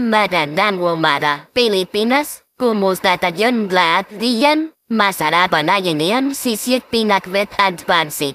Magandang umaga, Pilipinas. Kumusta tayong lahat diyan? Masarap na yan si sisit pinakwet at pansit.